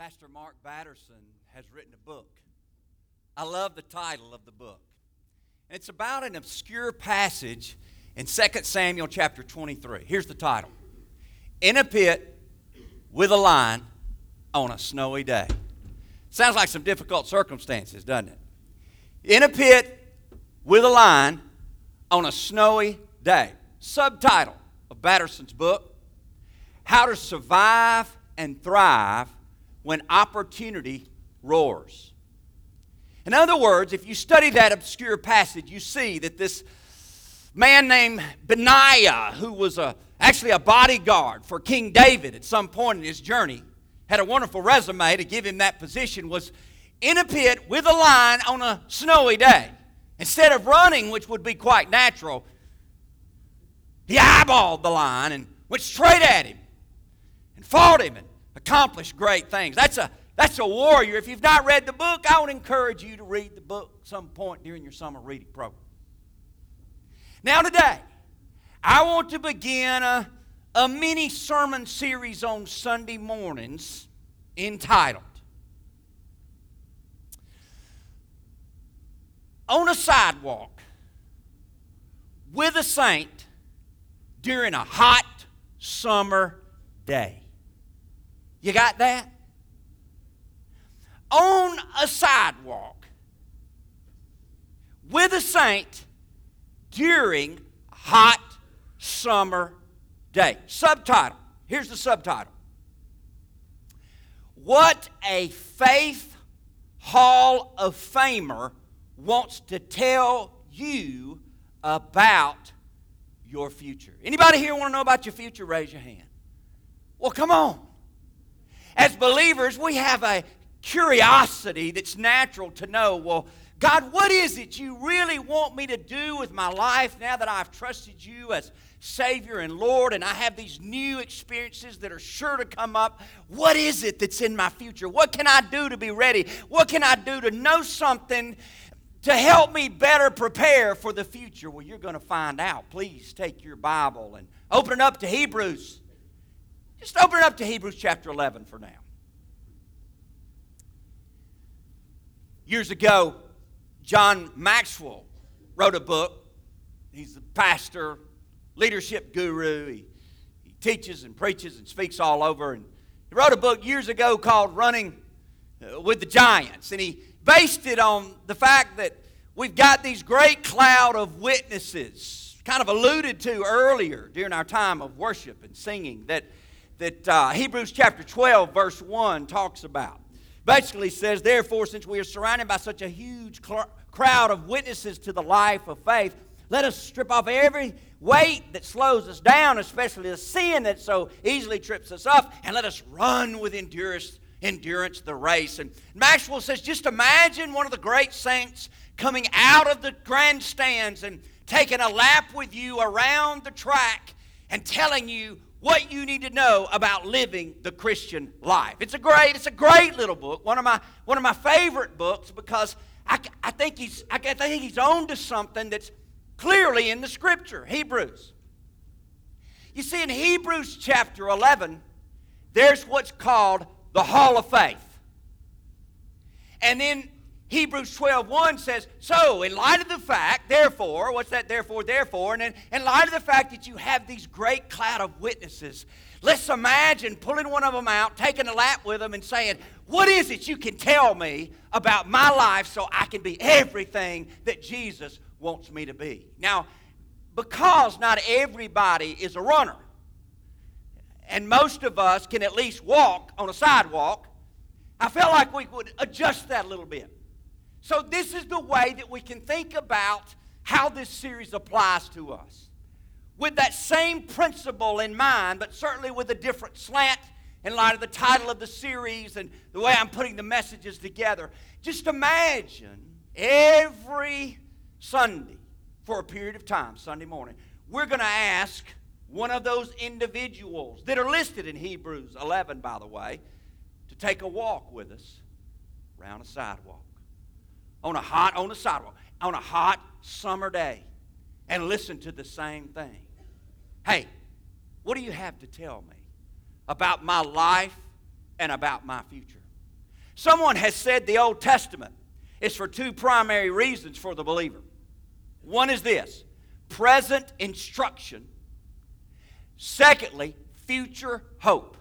Pastor Mark Batterson has written a book. I love the title of the book. It's about an obscure passage in 2 Samuel chapter 23. Here's the title In a pit with a lion on a snowy day. Sounds like some difficult circumstances, doesn't it? In a pit with a lion on a snowy day. Subtitle of Batterson's book How to Survive and Thrive when Opportunity Roars. In other words, if you study that obscure passage, you see that this man named Benaiah, who was a, actually a bodyguard for King David at some point in his journey, had a wonderful resume to give him that position, was in a pit with a lion on a snowy day. Instead of running, which would be quite natural, he eyeballed the lion and went straight at him and fought him and accomplished great things. That's a that's a warrior. If you've not read the book, I would encourage you to read the book some point during your summer reading program. Now, today, I want to begin a, a mini sermon series on Sunday mornings entitled On a Sidewalk with a Saint during a hot summer day. You got that? On a sidewalk with a saint during hot summer day. Subtitle. Here's the subtitle. What a faith hall of famer wants to tell you about your future. Anybody here want to know about your future? Raise your hand. Well, come on. As believers, we have a curiosity that's natural to know well, God, what is it you really want me to do with my life now that I've trusted you as Savior and Lord and I have these new experiences that are sure to come up? What is it that's in my future? What can I do to be ready? What can I do to know something to help me better prepare for the future? Well, you're going to find out. Please take your Bible and open it up to Hebrews. Just open up to Hebrews chapter 11 for now. Years ago, John Maxwell wrote a book. He's a pastor, leadership guru. He, he teaches and preaches and speaks all over. And he wrote a book years ago called Running uh, with the Giants. And he based it on the fact that we've got these great cloud of witnesses, kind of alluded to earlier during our time of worship and singing, that, that uh, Hebrews chapter 12, verse 1 talks about basically says, Therefore, since we are surrounded by such a huge cl- crowd of witnesses to the life of faith, let us strip off every weight that slows us down, especially the sin that so easily trips us up, and let us run with endurance, endurance the race. And Maxwell says, just imagine one of the great saints coming out of the grandstands and taking a lap with you around the track and telling you what you need to know about living the Christian life. It's a great, it's a great little book. One of my one of my favorite books because I, I think he's I think he's on to something that's clearly in the Scripture. Hebrews. You see, in Hebrews chapter 11, there's what's called the Hall of Faith. And then Hebrews 12, 1 says, So, in light of the fact, therefore, what's that therefore, therefore? And in, in light of the fact that you have these great cloud of witnesses, let's imagine pulling one of them out, taking a lap with them, and saying, What is it you can tell me about my life so I can be everything that Jesus wants me to be? Now, because not everybody is a runner, and most of us can at least walk on a sidewalk, I felt like we would adjust that a little bit. So, this is the way that we can think about how this series applies to us. With that same principle in mind, but certainly with a different slant in light of the title of the series and the way I'm putting the messages together. Just imagine every Sunday for a period of time, Sunday morning, we're going to ask one of those individuals that are listed in Hebrews 11, by the way, to take a walk with us around a sidewalk on a hot on a sidewalk on a hot summer day and listen to the same thing. Hey, what do you have to tell me about my life and about my future? Someone has said the Old Testament is for two primary reasons for the believer. One is this present instruction. Secondly, future hope.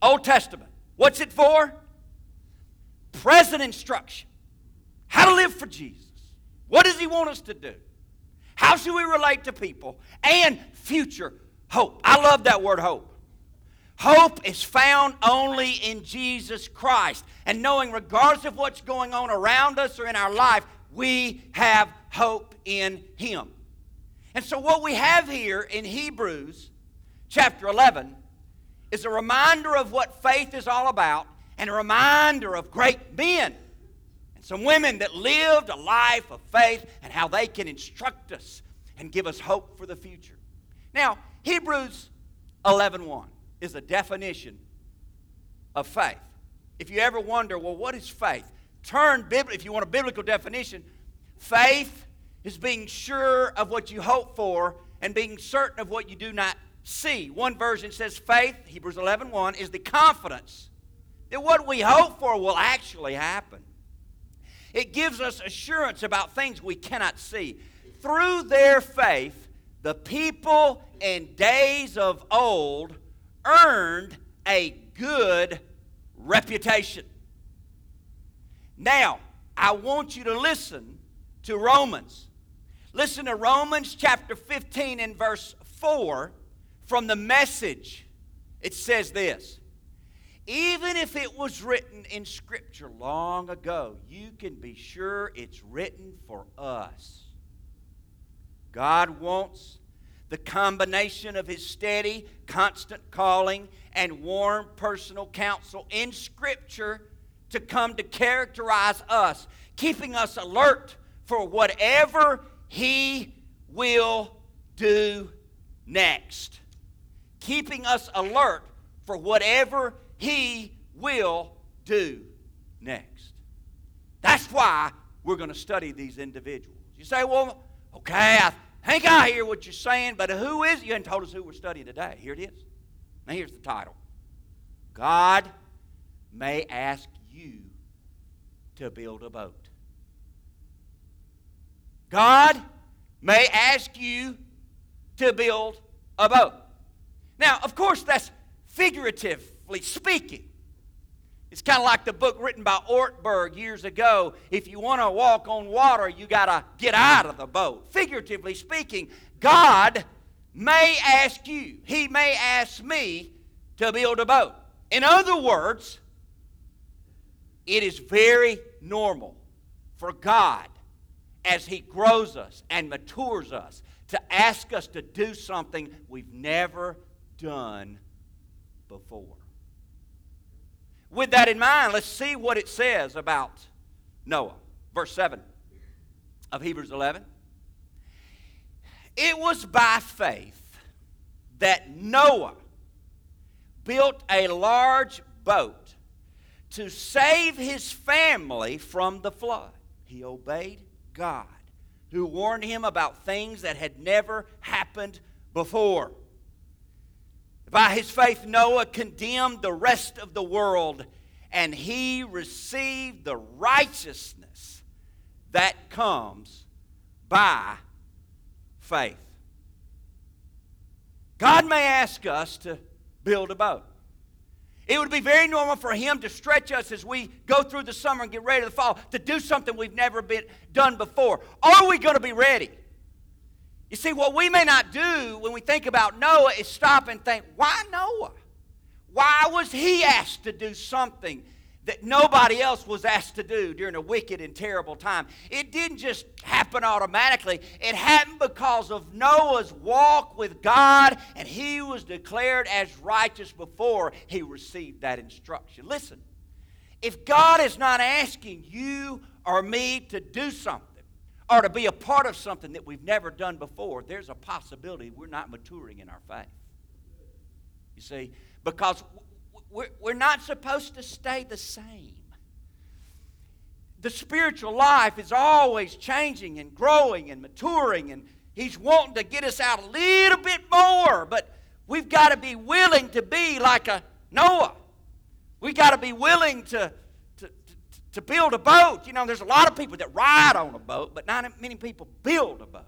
Old Testament. What's it for? Present instruction. How to live for Jesus. What does He want us to do? How should we relate to people? And future hope. I love that word hope. Hope is found only in Jesus Christ. And knowing, regardless of what's going on around us or in our life, we have hope in Him. And so, what we have here in Hebrews chapter 11 is a reminder of what faith is all about and a reminder of great men and some women that lived a life of faith and how they can instruct us and give us hope for the future. Now, Hebrews 11:1 is a definition of faith. If you ever wonder, well, what is faith? Turn if you want a biblical definition, faith is being sure of what you hope for and being certain of what you do not see. One version says faith, Hebrews 11:1, 1, is the confidence that what we hope for will actually happen. It gives us assurance about things we cannot see. Through their faith, the people in days of old earned a good reputation. Now, I want you to listen to Romans. Listen to Romans chapter 15 and verse 4 from the message. It says this Even if it was written in Scripture long ago, you can be sure it's written for us. God wants the combination of his steady, constant calling and warm personal counsel in Scripture to come to characterize us, keeping us alert for whatever he will do next. Keeping us alert for whatever he will do next. That's why we're going to study these individuals. You say, well, okay, I think I hear what you're saying, but who is it? You haven't told us who we're studying today. Here it is. Now, here's the title God may ask you to build a boat. God may ask you to build a boat. Now, of course, that's speaking. It's kind of like the book written by Ortberg years ago. If you want to walk on water, you got to get out of the boat. Figuratively speaking, God may ask you, He may ask me to build a boat. In other words, it is very normal for God, as He grows us and matures us, to ask us to do something we've never done before. With that in mind, let's see what it says about Noah. Verse 7 of Hebrews 11. It was by faith that Noah built a large boat to save his family from the flood. He obeyed God, who warned him about things that had never happened before. By his faith, Noah condemned the rest of the world, and he received the righteousness that comes by faith. God may ask us to build a boat. It would be very normal for him to stretch us as we go through the summer and get ready to the fall to do something we've never been done before. Are we going to be ready? You see, what we may not do when we think about Noah is stop and think, why Noah? Why was he asked to do something that nobody else was asked to do during a wicked and terrible time? It didn't just happen automatically, it happened because of Noah's walk with God, and he was declared as righteous before he received that instruction. Listen, if God is not asking you or me to do something, or to be a part of something that we've never done before, there's a possibility we're not maturing in our faith. You see, because we're not supposed to stay the same. The spiritual life is always changing and growing and maturing, and He's wanting to get us out a little bit more, but we've got to be willing to be like a Noah. We've got to be willing to to build a boat. You know, there's a lot of people that ride on a boat, but not many people build a boat.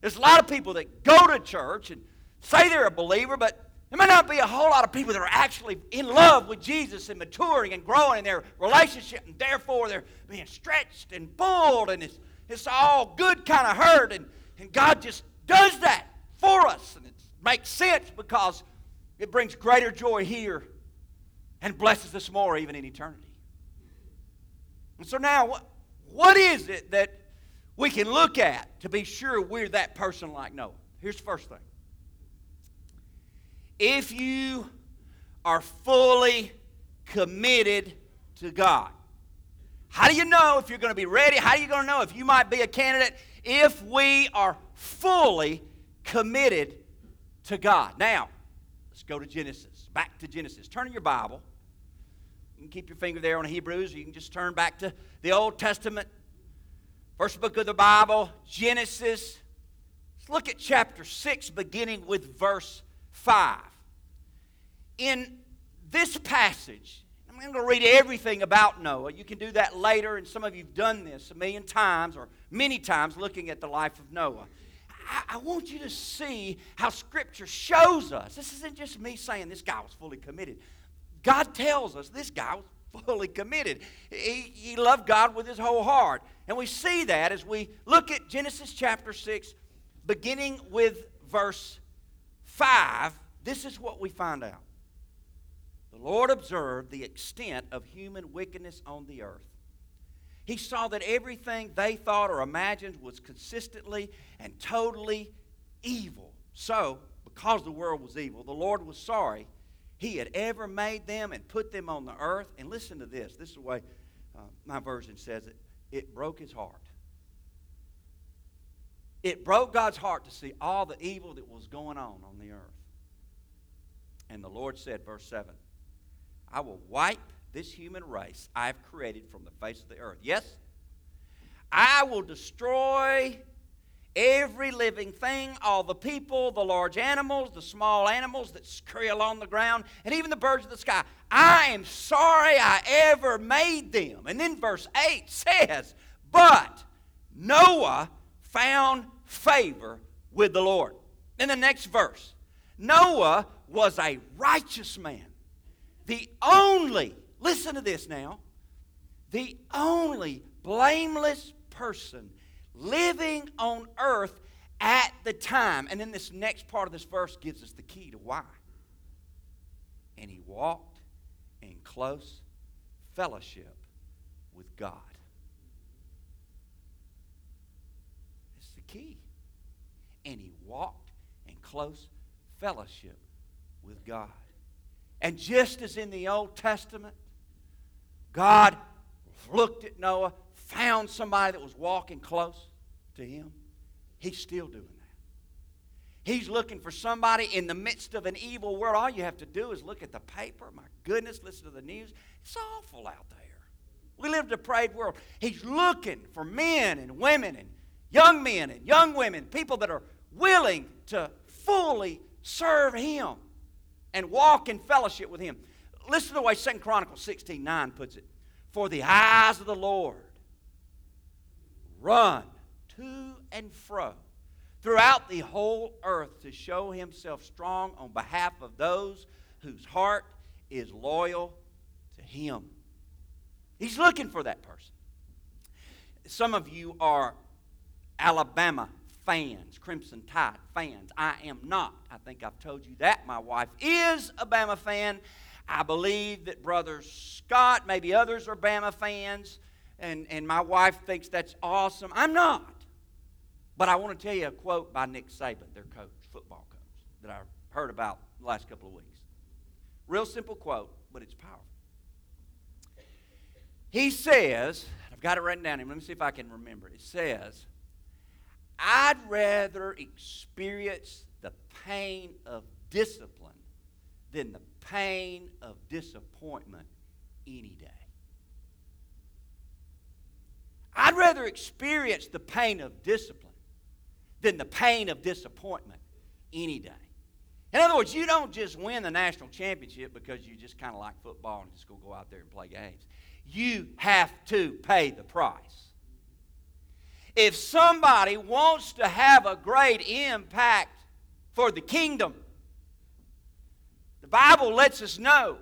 There's a lot of people that go to church and say they're a believer, but there may not be a whole lot of people that are actually in love with Jesus and maturing and growing in their relationship, and therefore they're being stretched and pulled, and it's, it's all good kind of hurt. And, and God just does that for us. And it makes sense because it brings greater joy here and blesses us more even in eternity. And so now, what, is it that we can look at to be sure we're that person like Noah? Here's the first thing. If you are fully committed to God, how do you know if you're going to be ready? How are you going to know if you might be a candidate? If we are fully committed to God. Now, let's go to Genesis. Back to Genesis. Turn in your Bible you can keep your finger there on Hebrews, or you can just turn back to the Old Testament, first book of the Bible, Genesis. Let's look at chapter 6, beginning with verse 5. In this passage, I'm going to read everything about Noah. You can do that later, and some of you have done this a million times or many times looking at the life of Noah. I want you to see how Scripture shows us. This isn't just me saying this guy was fully committed. God tells us this guy was fully committed. He, he loved God with his whole heart. And we see that as we look at Genesis chapter 6, beginning with verse 5. This is what we find out. The Lord observed the extent of human wickedness on the earth. He saw that everything they thought or imagined was consistently and totally evil. So, because the world was evil, the Lord was sorry he had ever made them and put them on the earth. And listen to this. This is the way uh, my version says it. It broke his heart. It broke God's heart to see all the evil that was going on on the earth. And the Lord said, verse 7 I will wipe this human race I have created from the face of the earth. Yes, I will destroy Every living thing, all the people, the large animals, the small animals that scurry along the ground, and even the birds of the sky. I am sorry I ever made them. And then verse 8 says, But Noah found favor with the Lord. In the next verse, Noah was a righteous man. The only, listen to this now, the only blameless person living on earth at the time. And then this next part of this verse gives us the key to why. And he walked in close fellowship with God. It's the key. And he walked in close fellowship with God. And just as in the Old Testament, God looked at Noah, found somebody that was walking close to him, he's still doing that. He's looking for somebody in the midst of an evil world. All you have to do is look at the paper. My goodness, listen to the news. It's awful out there. We live in a depraved world. He's looking for men and women and young men and young women, people that are willing to fully serve him and walk in fellowship with him. Listen to the way 2 Chronicles 16 9 puts it. For the eyes of the Lord run to and fro throughout the whole earth to show himself strong on behalf of those whose heart is loyal to him. He's looking for that person. Some of you are Alabama fans, Crimson Tide fans. I am not. I think I've told you that. My wife is a Bama fan. I believe that Brother Scott, maybe others are Bama fans and, and my wife thinks that's awesome. I'm not. But I want to tell you a quote by Nick Saban, their coach, football coach, that I heard about the last couple of weeks. Real simple quote, but it's powerful. He says, I've got it written down here. Let me see if I can remember it. It says, I'd rather experience the pain of discipline than the pain of disappointment any day. I'd rather experience the pain of discipline than the pain of disappointment any day. In other words, you don't just win the national championship because you just kind of like football and just go, go out there and play games. you have to pay the price. If somebody wants to have a great impact for the kingdom, the Bible lets us know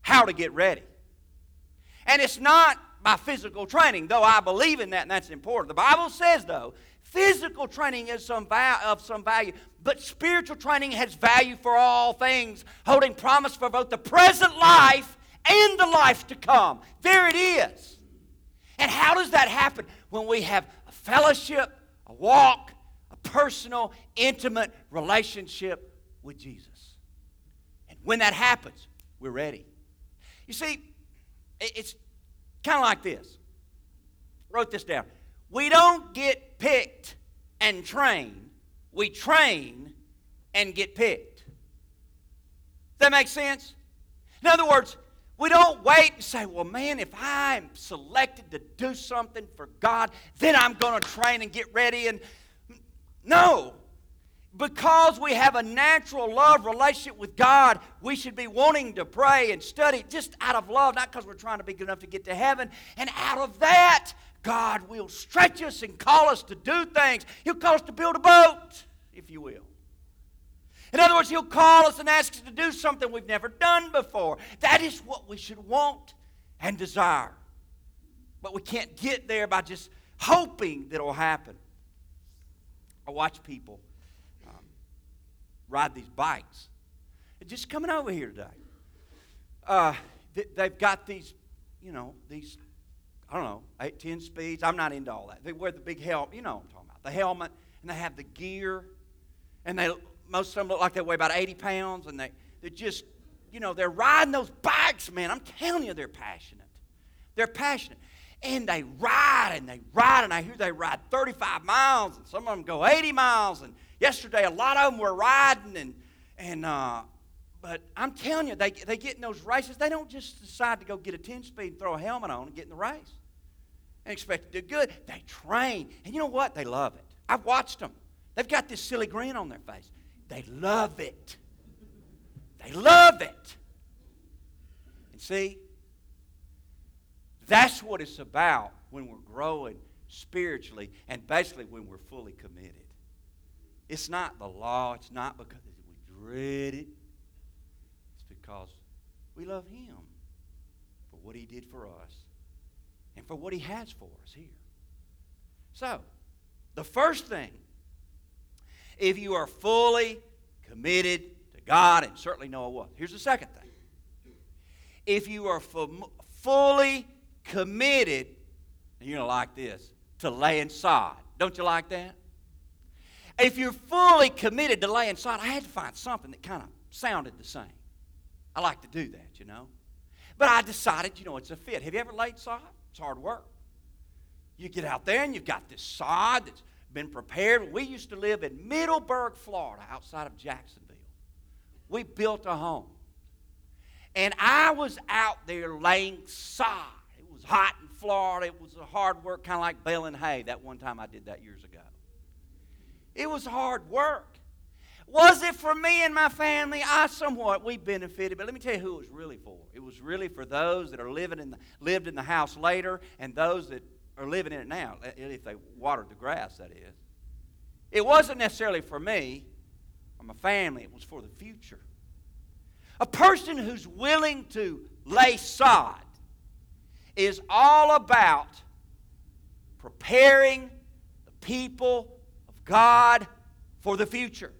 how to get ready. And it's not by physical training, though I believe in that and that's important. The Bible says, though, physical training is some of some value, but spiritual training has value for all things, holding promise for both the present life and the life to come. There it is. And how does that happen? When we have a fellowship, a walk, a personal, intimate relationship with Jesus. And when that happens, we're ready. You see, it's kind of like this. wrote this down. We don't get picked and trained, we train and get picked. Does that make sense? In other words, we don't wait and say, well, man, if I'm selected to do something for God, then I'm going to train and get ready. And no, because we have a natural love relationship with God, we should be wanting to pray and study just out of love, not because we're trying to be good enough to get to heaven. And out of that, God will stretch us and call us to do things. He'll call us to build a boat, if you will. In other words, He'll call us and ask us to do something we've never done before. That is what we should want and desire. But we can't get there by just hoping that it'll happen. I watch people ride these bikes. just coming over here today. Uh, they've got these, you know, these, I don't know, eight, 10 speeds. I'm not into all that. They wear the big helmet, you know what I'm talking about, the helmet, and they have the gear, and they most of them look like they weigh about 80 pounds, and they, they're just, you know, they're riding those bikes, man. I'm telling you, they're passionate. They're passionate. And they ride and they ride, and I hear they ride 35 miles, and some of them go 80 miles. And yesterday, a lot of them were riding, and, and uh, but I'm telling you, they, they get in those races. They don't just decide to go get a 10 speed and throw a helmet on and get in the race and expect to do good. They train. And you know what? They love it. I've watched them. They've got this silly grin on their face. They love it. They love it. And see, that's what it's about when we're growing spiritually and basically when we're fully committed. It's not the law, it's not because we dread it, it's because we love Him for what He did for us and for what He has for us here. So, the first thing if you are fully committed to God, and certainly Noah was. Here's the second thing. If you are fully committed, and you're going to like this, to laying sod. Don't you like that? If you're fully committed to laying sod, I had to find something that kind of sounded the same. I like to do that, you know. But I decided, you know, it's a fit. Have you ever laid sod? It's hard work. You get out there and you've got this sod that's been prepared. We used to live in Middleburg, Florida, outside of Jacksonville. We built a home. And I was out there laying sod. It was hot in Florida. It was a hard work, kind of like baling hay. That one time I did that years ago. It was hard work. Was it for me and my family? I somewhat we benefited, but let me tell you who it was really for. It was really for those that are living in the, lived in the house later and those that are living in it now, if they watered the grass, that is. It wasn't necessarily for me or my family, it was for the future. A person who's willing to lay sod is all about preparing the people God for the future,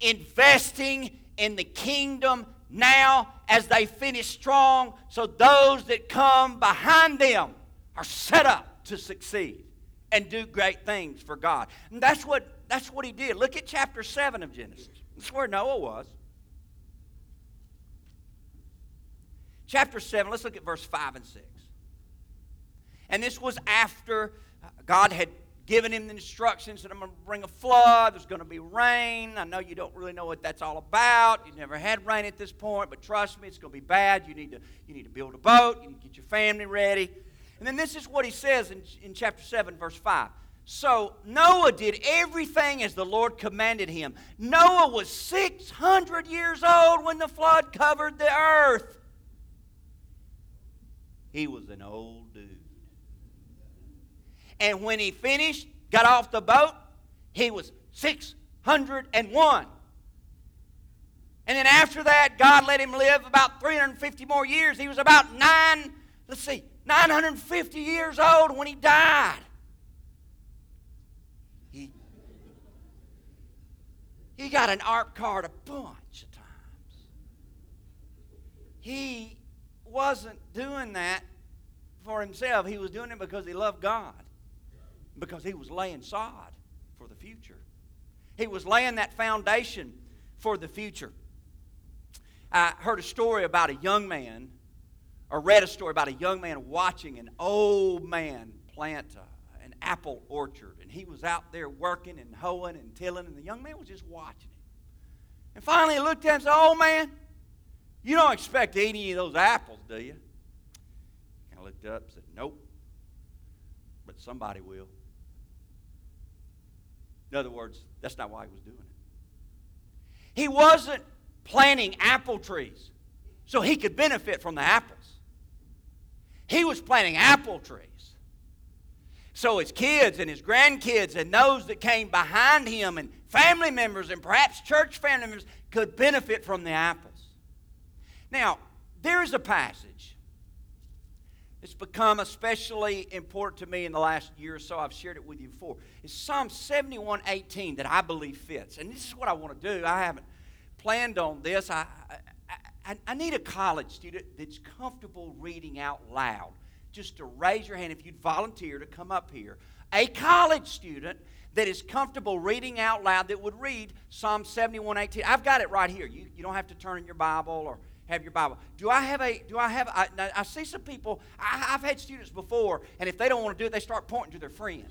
investing in the kingdom now as they finish strong, so those that come behind them are set up to succeed and do great things for God. And that's what, that's what he did. Look at chapter 7 of Genesis. That's where Noah was. Chapter 7, let's look at verse 5 and 6. And this was after God had given him the instructions that I'm going to bring a flood, there's going to be rain. I know you don't really know what that's all about. You've never had rain at this point, but trust me, it's going to be bad. You need to, you need to build a boat, you need to get your family ready. And then this is what he says in, in chapter 7, verse 5. So Noah did everything as the Lord commanded him. Noah was 600 years old when the flood covered the earth. he was an old dude. And when he finished, got off the boat, he was 601. And then after that, God let him live about 350 more years. He was about nine, let's see, 950 years old when he died. He, he got an AARP card a bunch of times. He wasn't doing that for himself. He was doing it because he loved God, because he was laying sod for the future. He was laying that foundation for the future. I heard a story about a young man, or read a story about a young man watching an old man plant a, an apple orchard. And he was out there working and hoeing and tilling, and the young man was just watching him. And finally he looked at him and said, Old man, you don't expect to eat any of those apples, do you? Kind of looked up and said, Nope. But somebody will. In other words, that's not why he was doing it. He wasn't planting apple trees so he could benefit from the apples. He was planting apple trees so his kids and his grandkids and those that came behind him and family members and perhaps church family members could benefit from the apples. Now, there is a passage that's become especially important to me in the last year or so. I've shared it with you before. It's Psalm 71 18 that I believe fits. And this is what I want to do. I haven't planned on this. I, I, I need a college student that's comfortable reading out loud. Just to raise your hand if you'd volunteer to come up here. A college student that is comfortable reading out loud that would read Psalm 71 18. I've got it right here. You, you don't have to turn in your Bible or have your Bible. Do I have a, do I have, I, I see some people, I, have had students before, and if they don't want to do it, they start pointing to their friend.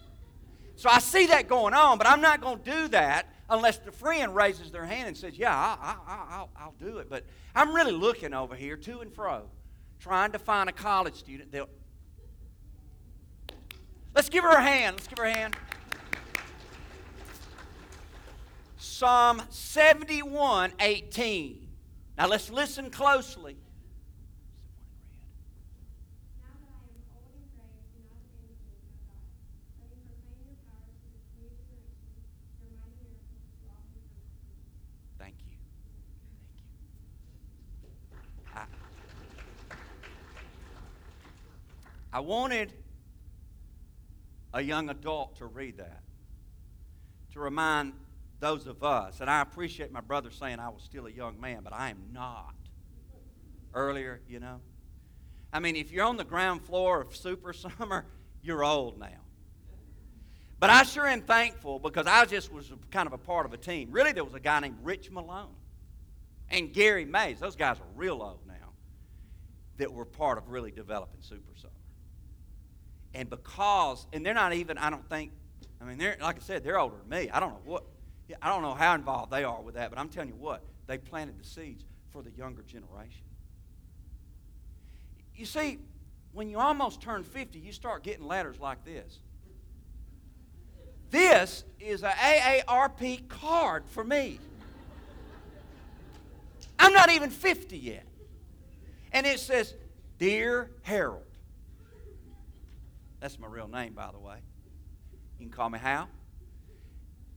So I see that going on, but I'm not going to do that unless the friend raises their hand and says, Yeah, I, I, I'll, I'll do it. But I'm really looking over here to and fro, trying to find a college student that. Let's give her a hand. Let's give her a hand. Psalm 71 18. Now let's listen closely. Thank you. Thank you. I, I wanted a young adult to read that, to remind those of us, and I appreciate my brother saying I was still a young man, but I am not. Earlier, you know. I mean, if you're on the ground floor of Super Summer, you're old now. But I sure am thankful because I just was kind of a part of a team. Really, there was a guy named Rich Malone and Gary Mays. Those guys are real old now that were part of really developing Super Summer. And because, and they're not even, I don't think, I mean, they're, like I said, they're older than me. I don't know what, I don't know how involved they are with that, but I'm telling you what, they planted the seeds for the younger generation. You see, when you almost turn 50, you start getting letters like this. This is a AARP card for me. I'm not even 50 yet. And it says, Dear Harold, that's my real name, by the way. You can call me Hal.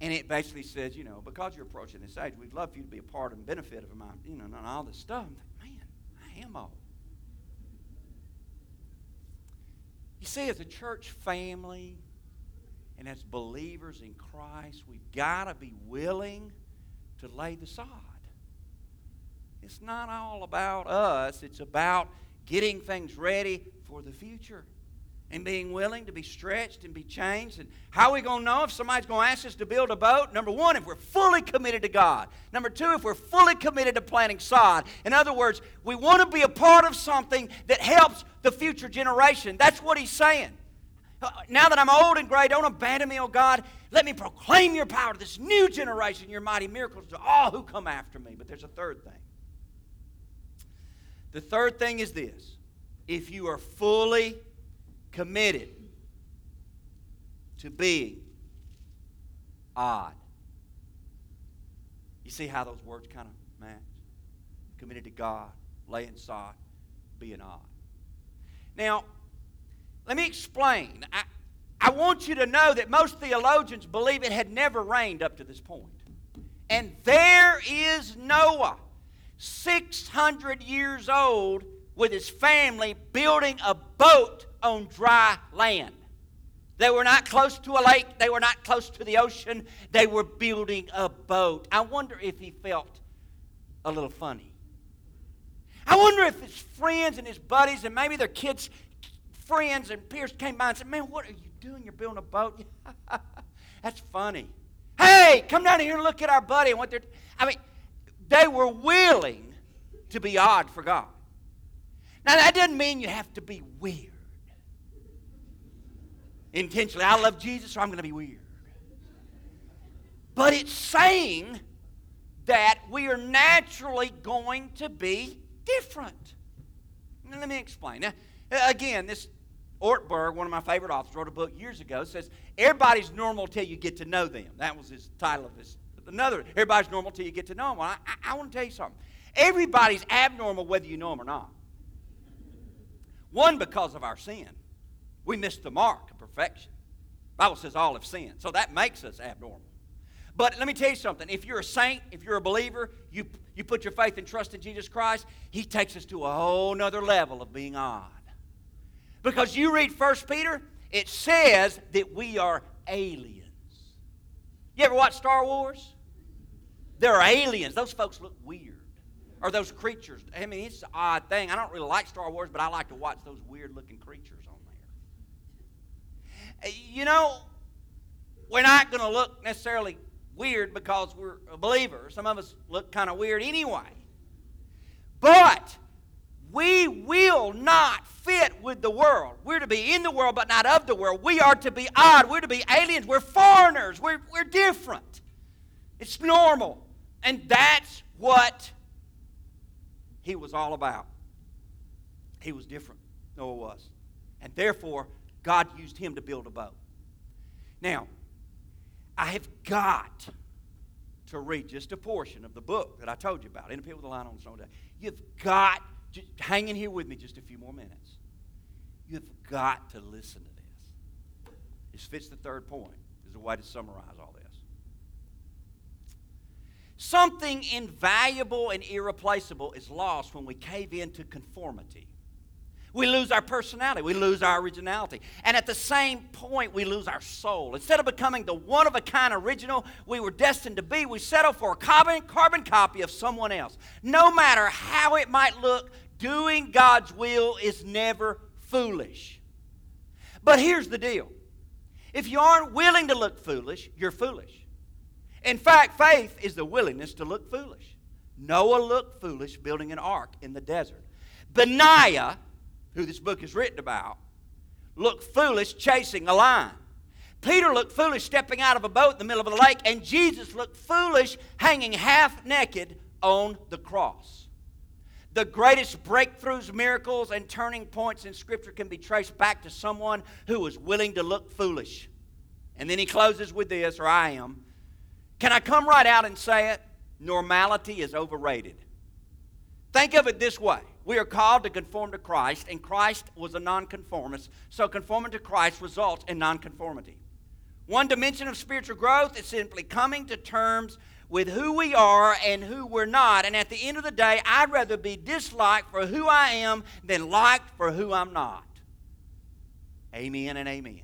And it basically says, you know, because you're approaching this age, we'd love for you to be a part and benefit of my, you know, and all this stuff. I'm like, man, I am old. You see, as a church family and as believers in Christ, we've got to be willing to lay the sod. It's not all about us, it's about getting things ready for the future and being willing to be stretched and be changed. And how are we going to know if somebody's going to ask us to build a boat? Number one, if we're fully committed to God. Number two, if we're fully committed to planting sod. In other words, we want to be a part of something that helps the future generation. That's what he's saying. Uh, now that I'm old and gray, don't abandon me, O God. Let me proclaim your power to this new generation, your mighty miracles to all who come after me. But there's a third thing. The third thing is this if you are fully committed to being odd. You see how those words kind of match? Committed to God, laying sod, being odd. Now, let me explain. I, I want you to know that most theologians believe it had never rained up to this point. And there is Noah, 600 years old, with his family building a boat on dry land. They were not close to a lake, they were not close to the ocean, they were building a boat. I wonder if he felt a little funny. I wonder if his friends and his buddies and maybe their kids' friends and peers came by and said, Man, what are you doing? You're building a boat? That's funny. Hey, come down here and look at our buddy and what they're. I mean, they were willing to be odd for God. Now, that doesn't mean you have to be weird. Intentionally, I love Jesus, so I'm going to be weird. But it's saying that we are naturally going to be different. Now, let me explain. Now, again, this Ortberg, one of my favorite authors, wrote a book years ago. Says everybody's normal till you get to know them. That was his title of his. Another, everybody's normal till you get to know them. Well, I, I, I want to tell you something. Everybody's abnormal whether you know them or not. One, because of our sin. We miss the mark of perfection. The Bible says all have sinned. So that makes us abnormal. But let me tell you something. If you're a saint, if you're a believer, you, you put your faith and trust in Jesus Christ, He takes us to a whole nother level of being odd. Because you read 1 Peter, it says that we are aliens. You ever watch Star Wars? There are aliens. Those folks look weird. Or those creatures. I mean, it's an odd thing. I don't really like Star Wars, but I like to watch those weird looking creatures. You know, we're not going to look necessarily weird because we're a believer. Some of us look kind of weird anyway. But we will not fit with the world. We're to be in the world, but not of the world. We are to be odd. We're to be aliens. We're foreigners. We're, we're different. It's normal. And that's what he was all about. He was different. Noah was. And therefore, God used him to build a boat. Now, I have got to read just a portion of the book that I told you about, In a Pit with a Lion on the Snow Day. You've got just hang in here with me just a few more minutes. You've got to listen to this. This fits the third point. Is a way to summarize all this. Something invaluable and irreplaceable is lost when we cave into conformity. We lose our personality. We lose our originality. And at the same point, we lose our soul. Instead of becoming the one of a kind original we were destined to be, we settle for a carbon, carbon copy of someone else. No matter how it might look, doing God's will is never foolish. But here's the deal if you aren't willing to look foolish, you're foolish. In fact, faith is the willingness to look foolish. Noah looked foolish building an ark in the desert. Benaiah, who this book is written about, looked foolish chasing a lion. Peter looked foolish stepping out of a boat in the middle of the lake, and Jesus looked foolish hanging half naked on the cross. The greatest breakthroughs, miracles, and turning points in Scripture can be traced back to someone who was willing to look foolish. And then he closes with this, or I am. Can I come right out and say it? Normality is overrated. Think of it this way we are called to conform to Christ, and Christ was a nonconformist, so conforming to Christ results in nonconformity. One dimension of spiritual growth is simply coming to terms with who we are and who we're not. And at the end of the day, I'd rather be disliked for who I am than liked for who I'm not. Amen and amen.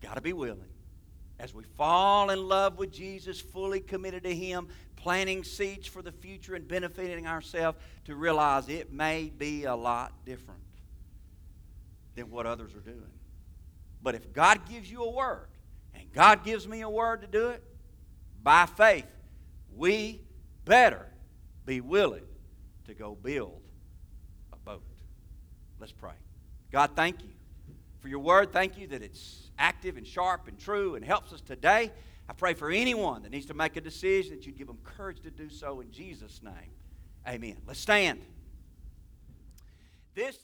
Got to be willing. As we fall in love with Jesus, fully committed to Him, planting seeds for the future and benefiting ourselves, to realize it may be a lot different than what others are doing. But if God gives you a word, and God gives me a word to do it, by faith, we better be willing to go build a boat. Let's pray. God, thank you for your word. Thank you that it's active and sharp and true and helps us today. I pray for anyone that needs to make a decision that you'd give them courage to do so in Jesus' name. Amen. Let's stand. This